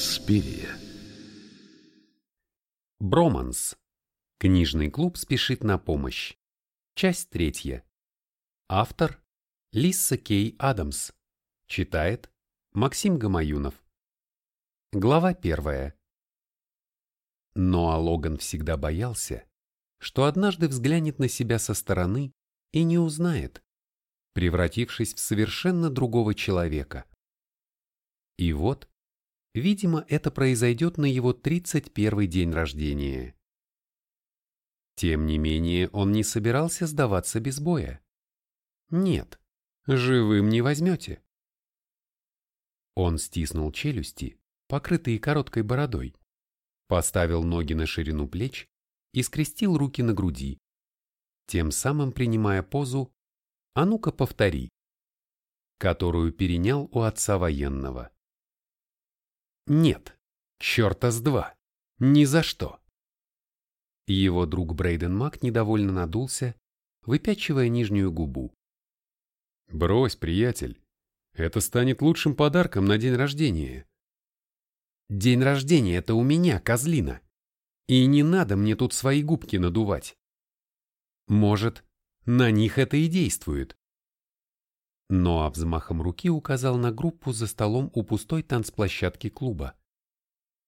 Инспирия. Броманс. Книжный клуб спешит на помощь. Часть третья. Автор Лисса Кей Адамс. Читает Максим Гамаюнов. Глава первая. Но Логан всегда боялся, что однажды взглянет на себя со стороны и не узнает, превратившись в совершенно другого человека. И вот, видимо, это произойдет на его 31 день рождения. Тем не менее, он не собирался сдаваться без боя. Нет, живым не возьмете. Он стиснул челюсти, покрытые короткой бородой, поставил ноги на ширину плеч и скрестил руки на груди, тем самым принимая позу «А ну-ка повтори», которую перенял у отца военного. Нет, черта с два, ни за что. Его друг Брейден Мак недовольно надулся, выпячивая нижнюю губу. «Брось, приятель, это станет лучшим подарком на день рождения». «День рождения — это у меня, козлина, и не надо мне тут свои губки надувать. Может, на них это и действует». Но а взмахом руки указал на группу за столом у пустой танцплощадки клуба.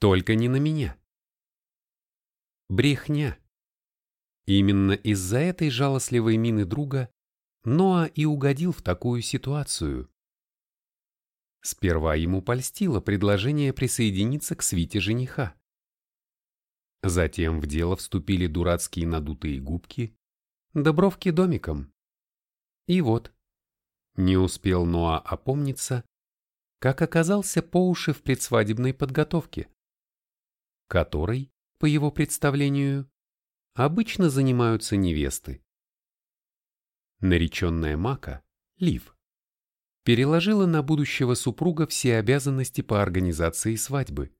«Только не на меня». Брехня. Именно из-за этой жалостливой мины друга Ноа и угодил в такую ситуацию. Сперва ему польстило предложение присоединиться к свите жениха. Затем в дело вступили дурацкие надутые губки, добровки домиком. И вот, не успел Ноа опомниться, как оказался по уши в предсвадебной подготовке, которой, по его представлению, обычно занимаются невесты. Нареченная Мака, Лив, переложила на будущего супруга все обязанности по организации свадьбы.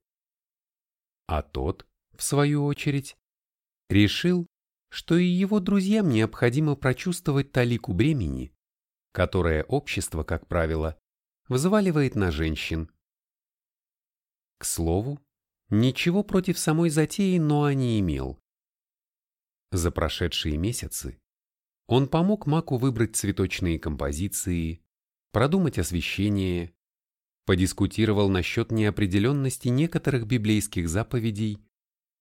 А тот, в свою очередь, решил, что и его друзьям необходимо прочувствовать талику бремени, которое общество, как правило, взваливает на женщин. К слову, ничего против самой затеи Ноа не имел. За прошедшие месяцы он помог Маку выбрать цветочные композиции, продумать освещение, подискутировал насчет неопределенности некоторых библейских заповедей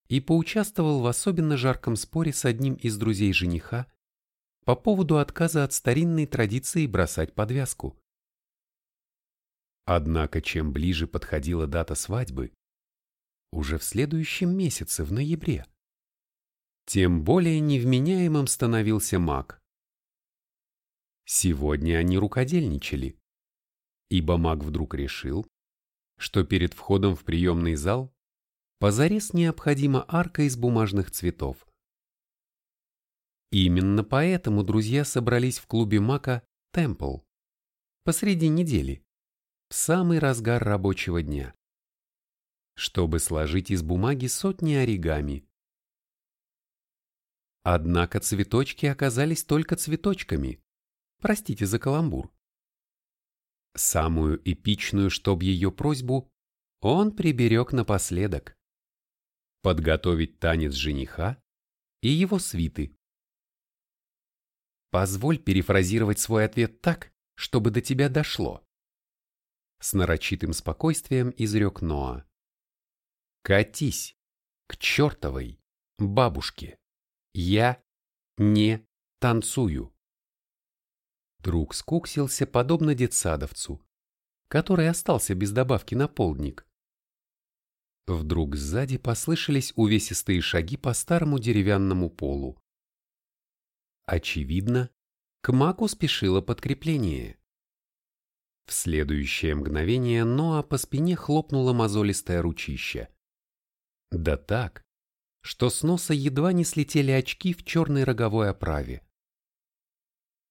и поучаствовал в особенно жарком споре с одним из друзей жениха по поводу отказа от старинной традиции бросать подвязку. Однако чем ближе подходила дата свадьбы, уже в следующем месяце, в ноябре, тем более невменяемым становился маг. Сегодня они рукодельничали, ибо маг вдруг решил, что перед входом в приемный зал позарез необходима арка из бумажных цветов. Именно поэтому друзья собрались в клубе Мака «Темпл» посреди недели, в самый разгар рабочего дня, чтобы сложить из бумаги сотни оригами, Однако цветочки оказались только цветочками. Простите за каламбур. Самую эпичную, чтоб ее просьбу, он приберег напоследок. Подготовить танец жениха и его свиты. Позволь перефразировать свой ответ так, чтобы до тебя дошло. С нарочитым спокойствием изрек Ноа. Катись к чертовой бабушке. Я не танцую. Друг скуксился подобно детсадовцу, который остался без добавки на полдник. Вдруг сзади послышались увесистые шаги по старому деревянному полу. Очевидно, к маку спешило подкрепление. В следующее мгновение Ноа по спине хлопнула мозолистое ручище. Да так, что с носа едва не слетели очки в черной роговой оправе.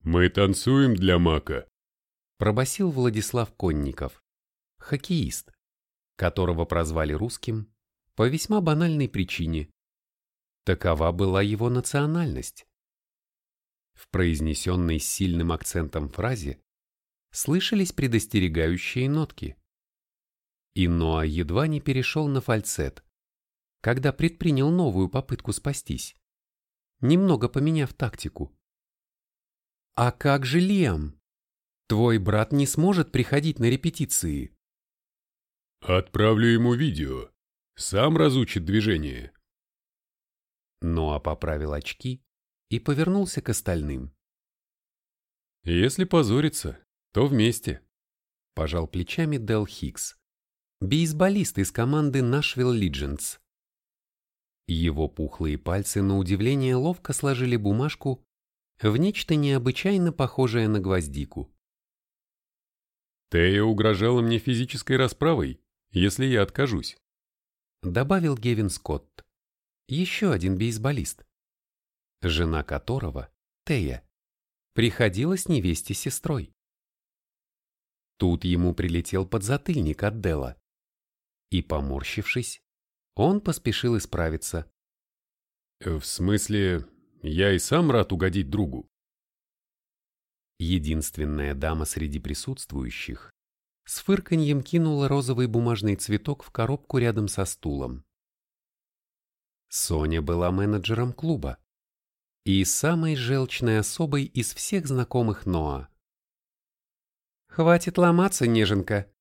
«Мы танцуем для мака», – пробасил Владислав Конников, хоккеист, которого прозвали русским по весьма банальной причине. Такова была его национальность. В произнесенной с сильным акцентом фразе слышались предостерегающие нотки. И Ноа едва не перешел на фальцет, когда предпринял новую попытку спастись, немного поменяв тактику. «А как же Лиам? Твой брат не сможет приходить на репетиции». «Отправлю ему видео. Сам разучит движение». Ноа поправил очки и повернулся к остальным. «Если позорится, то вместе», – пожал плечами Дел Хикс, бейсболист из команды Nashville Legends. Его пухлые пальцы на удивление ловко сложили бумажку в нечто необычайно похожее на гвоздику. «Тея угрожала мне физической расправой, если я откажусь», – добавил Гевин Скотт, еще один бейсболист, жена которого, Тея, приходилась невесте сестрой. Тут ему прилетел подзатыльник от Дела, и, поморщившись, он поспешил исправиться. «В смысле, я и сам рад угодить другу?» Единственная дама среди присутствующих с фырканьем кинула розовый бумажный цветок в коробку рядом со стулом. Соня была менеджером клуба и самой желчной особой из всех знакомых Ноа. «Хватит ломаться, неженка.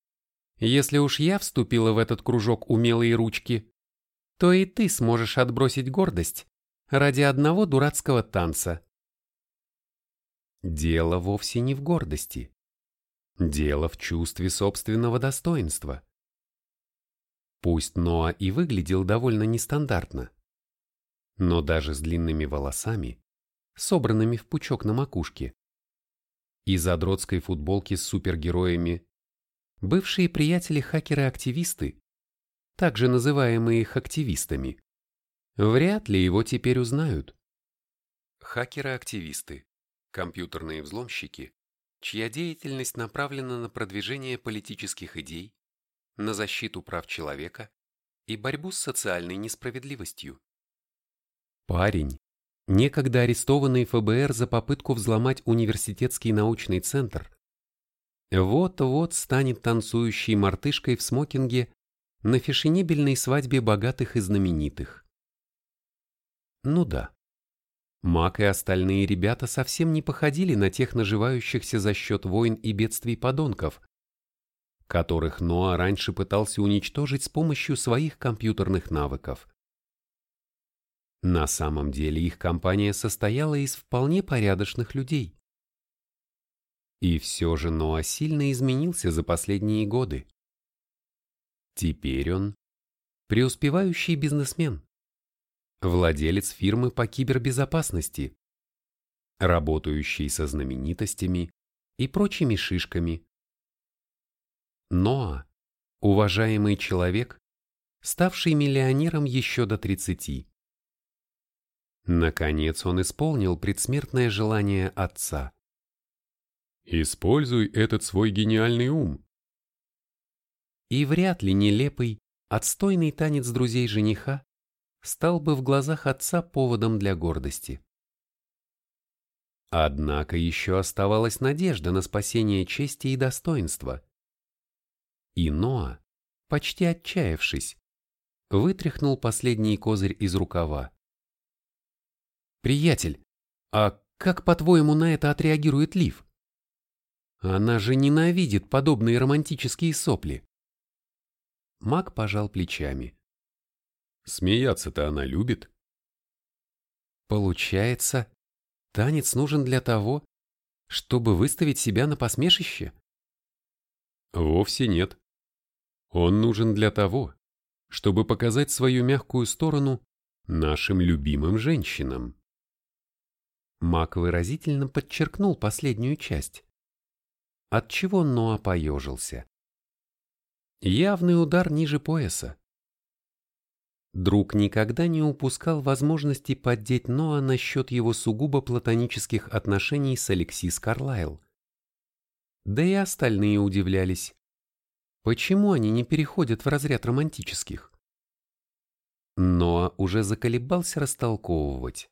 Если уж я вступила в этот кружок умелые ручки, то и ты сможешь отбросить гордость ради одного дурацкого танца». Дело вовсе не в гордости. Дело в чувстве собственного достоинства. Пусть Ноа и выглядел довольно нестандартно, но даже с длинными волосами, собранными в пучок на макушке, и задротской футболки с супергероями, бывшие приятели-хакеры-активисты, также называемые их активистами, вряд ли его теперь узнают. Хакеры-активисты – компьютерные взломщики, чья деятельность направлена на продвижение политических идей, на защиту прав человека и борьбу с социальной несправедливостью. Парень, некогда арестованный ФБР за попытку взломать университетский научный центр, вот-вот станет танцующей мартышкой в смокинге на фешенебельной свадьбе богатых и знаменитых. Ну да. Мак и остальные ребята совсем не походили на тех наживающихся за счет войн и бедствий подонков, которых Ноа раньше пытался уничтожить с помощью своих компьютерных навыков. На самом деле их компания состояла из вполне порядочных людей. И все же Ноа сильно изменился за последние годы. Теперь он преуспевающий бизнесмен, владелец фирмы по кибербезопасности, работающий со знаменитостями и прочими шишками. Ноа – уважаемый человек, ставший миллионером еще до 30. Наконец он исполнил предсмертное желание отца. «Используй этот свой гениальный ум». И вряд ли нелепый, отстойный танец друзей жениха стал бы в глазах отца поводом для гордости. Однако еще оставалась надежда на спасение чести и достоинства. И Ноа, почти отчаявшись, вытряхнул последний козырь из рукава. «Приятель, а как, по-твоему, на это отреагирует Лив? Она же ненавидит подобные романтические сопли». Мак пожал плечами. «Смеяться-то она любит». «Получается, танец нужен для того, чтобы выставить себя на посмешище?» Вовсе нет. Он нужен для того, чтобы показать свою мягкую сторону нашим любимым женщинам. Мак выразительно подчеркнул последнюю часть, отчего Ноа поежился. Явный удар ниже пояса. Друг никогда не упускал возможности поддеть Ноа насчет его сугубо платонических отношений с Алексис Карлайл. Да и остальные удивлялись. Почему они не переходят в разряд романтических? Ноа уже заколебался растолковывать.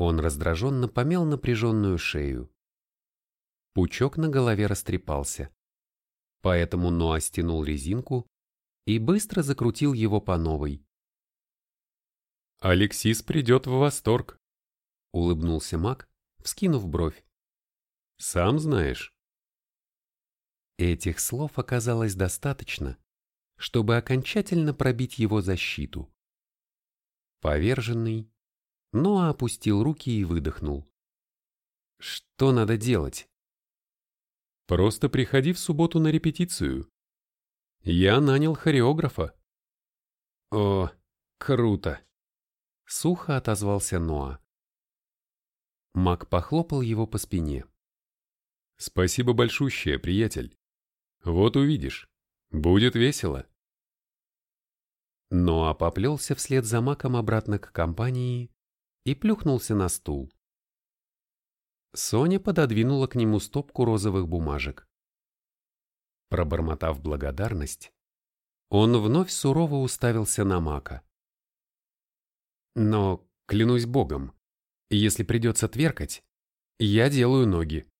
Он раздраженно помял напряженную шею. Пучок на голове растрепался. Поэтому Ноа стянул резинку и быстро закрутил его по новой. «Алексис придет в восторг», — улыбнулся маг, вскинув бровь. «Сам знаешь». Этих слов оказалось достаточно, чтобы окончательно пробить его защиту. Поверженный, Ноа опустил руки и выдохнул. Что надо делать? Просто приходи в субботу на репетицию. Я нанял хореографа. О, круто. Сухо отозвался Ноа. Мак похлопал его по спине. Спасибо большущее, приятель. Вот увидишь. Будет весело. Ноа поплелся вслед за Маком обратно к компании и плюхнулся на стул. Соня пододвинула к нему стопку розовых бумажек. Пробормотав благодарность, он вновь сурово уставился на Мака. «Но, клянусь богом, если придется тверкать, я делаю ноги».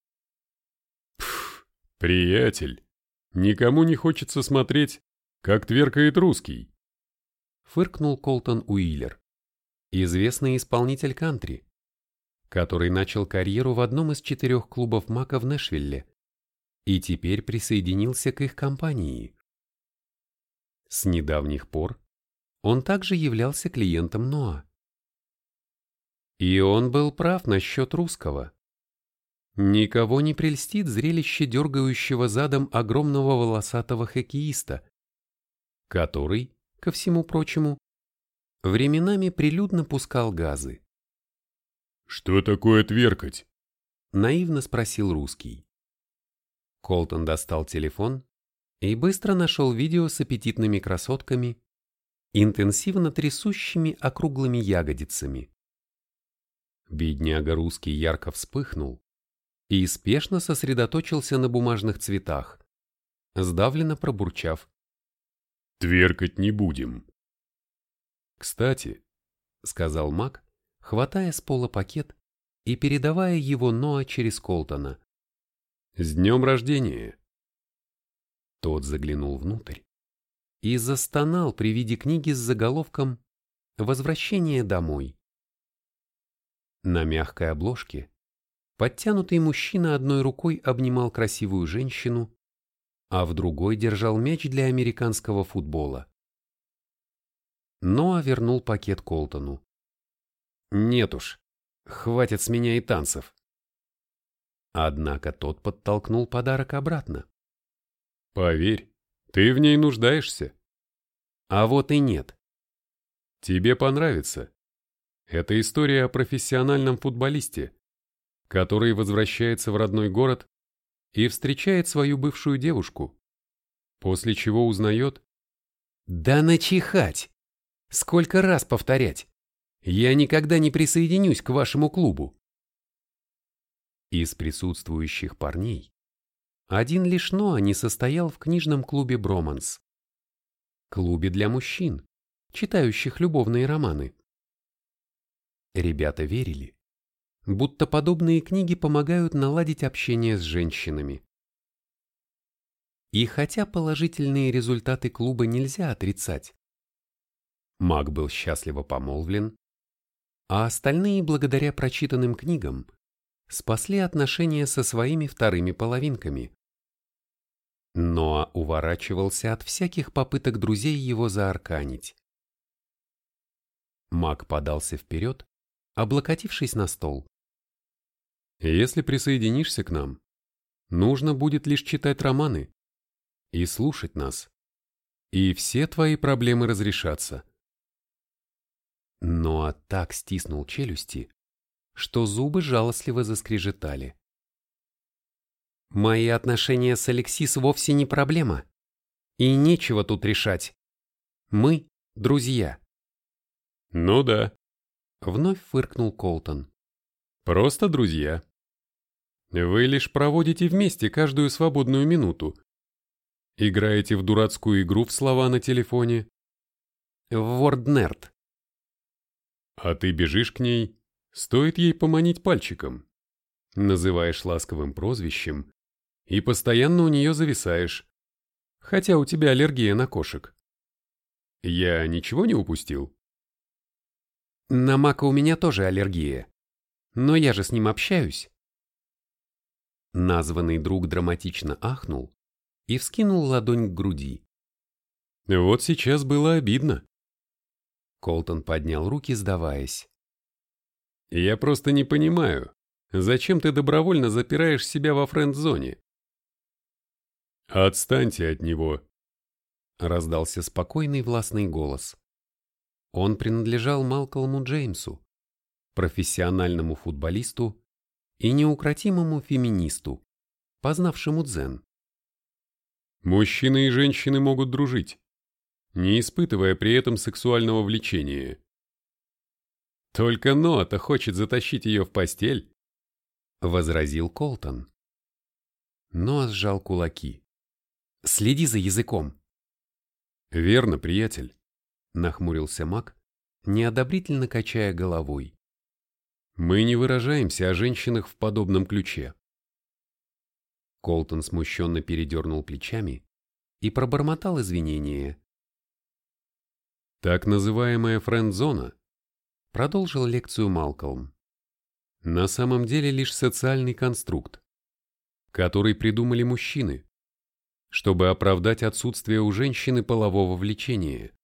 «Пф, приятель, никому не хочется смотреть, как тверкает русский», фыркнул Колтон Уиллер, известный исполнитель кантри который начал карьеру в одном из четырех клубов Мака в Нэшвилле и теперь присоединился к их компании. С недавних пор он также являлся клиентом Ноа. И он был прав насчет русского. Никого не прельстит зрелище дергающего задом огромного волосатого хоккеиста, который, ко всему прочему, временами прилюдно пускал газы. «Что такое тверкать?» — наивно спросил русский. Колтон достал телефон и быстро нашел видео с аппетитными красотками, интенсивно трясущими округлыми ягодицами. Бедняга русский ярко вспыхнул и спешно сосредоточился на бумажных цветах, сдавленно пробурчав. «Тверкать не будем». «Кстати», — сказал маг, хватая с пола пакет и передавая его Ноа через Колтона. «С днем рождения!» Тот заглянул внутрь и застонал при виде книги с заголовком «Возвращение домой». На мягкой обложке подтянутый мужчина одной рукой обнимал красивую женщину, а в другой держал мяч для американского футбола. Ноа вернул пакет Колтону. Нет уж, хватит с меня и танцев. Однако тот подтолкнул подарок обратно. Поверь, ты в ней нуждаешься. А вот и нет. Тебе понравится. Это история о профессиональном футболисте, который возвращается в родной город и встречает свою бывшую девушку, после чего узнает... Да начихать! Сколько раз повторять? Я никогда не присоединюсь к вашему клубу. Из присутствующих парней один лишь Ноа не состоял в книжном клубе Броманс. Клубе для мужчин, читающих любовные романы. Ребята верили, будто подобные книги помогают наладить общение с женщинами. И хотя положительные результаты клуба нельзя отрицать, Маг был счастливо помолвлен а остальные, благодаря прочитанным книгам, спасли отношения со своими вторыми половинками. Но уворачивался от всяких попыток друзей его заарканить. Маг подался вперед, облокотившись на стол. «Если присоединишься к нам, нужно будет лишь читать романы и слушать нас, и все твои проблемы разрешатся. Ноа так стиснул челюсти, что зубы жалостливо заскрежетали. «Мои отношения с Алексис вовсе не проблема. И нечего тут решать. Мы — друзья». «Ну да», — вновь фыркнул Колтон. «Просто друзья. Вы лишь проводите вместе каждую свободную минуту. Играете в дурацкую игру в слова на телефоне». «В WordNerd», а ты бежишь к ней, стоит ей поманить пальчиком. Называешь ласковым прозвищем и постоянно у нее зависаешь, хотя у тебя аллергия на кошек. Я ничего не упустил? На мака у меня тоже аллергия. Но я же с ним общаюсь. Названный друг драматично ахнул и вскинул ладонь к груди. Вот сейчас было обидно. Колтон поднял руки, сдаваясь. Я просто не понимаю, зачем ты добровольно запираешь себя во френд-зоне? Отстаньте от него, раздался спокойный властный голос. Он принадлежал Малкольму Джеймсу, профессиональному футболисту и неукротимому феминисту, познавшему дзен. Мужчины и женщины могут дружить, не испытывая при этом сексуального влечения. Только Ноа-то хочет затащить ее в постель, — возразил Колтон. Ноа сжал кулаки. Следи за языком. Верно, приятель, — нахмурился маг, неодобрительно качая головой. Мы не выражаемся о женщинах в подобном ключе. Колтон смущенно передернул плечами и пробормотал извинения. Так называемая френд-зона, продолжил лекцию Малкольм, на самом деле лишь социальный конструкт, который придумали мужчины, чтобы оправдать отсутствие у женщины полового влечения.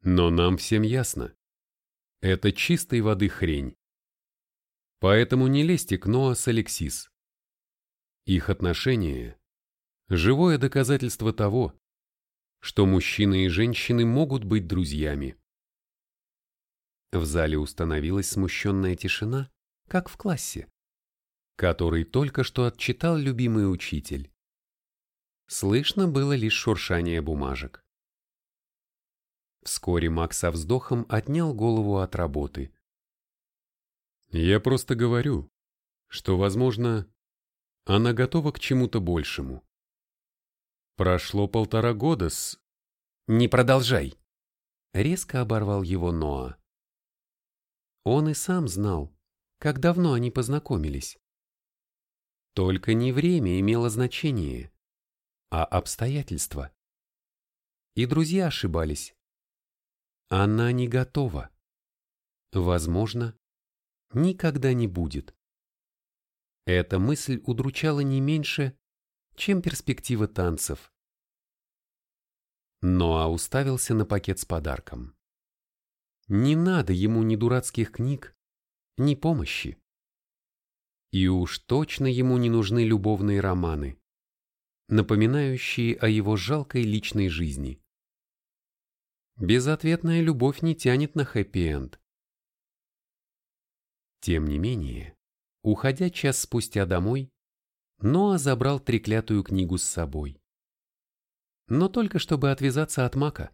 Но нам всем ясно, это чистой воды хрень. Поэтому не лезьте к Ноа с Алексис. Их отношения – живое доказательство того, что мужчины и женщины могут быть друзьями. В зале установилась смущенная тишина, как в классе, который только что отчитал любимый учитель. Слышно было лишь шуршание бумажек. Вскоре Макс со вздохом отнял голову от работы. Я просто говорю, что, возможно, она готова к чему-то большему. Прошло полтора года с... «Не продолжай!» Резко оборвал его Ноа. Он и сам знал, как давно они познакомились. Только не время имело значение, а обстоятельства. И друзья ошибались. Она не готова. Возможно, никогда не будет. Эта мысль удручала не меньше, чем перспектива танцев. Ноа уставился на пакет с подарком. Не надо ему ни дурацких книг, ни помощи. И уж точно ему не нужны любовные романы, напоминающие о его жалкой личной жизни. Безответная любовь не тянет на хэппи-энд. Тем не менее, уходя час спустя домой, Ноа забрал треклятую книгу с собой. Но только чтобы отвязаться от Мака.